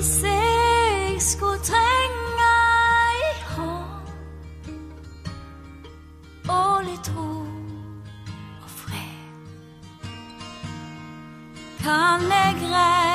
色 skull 聽哀號，O little frère，quand les grèves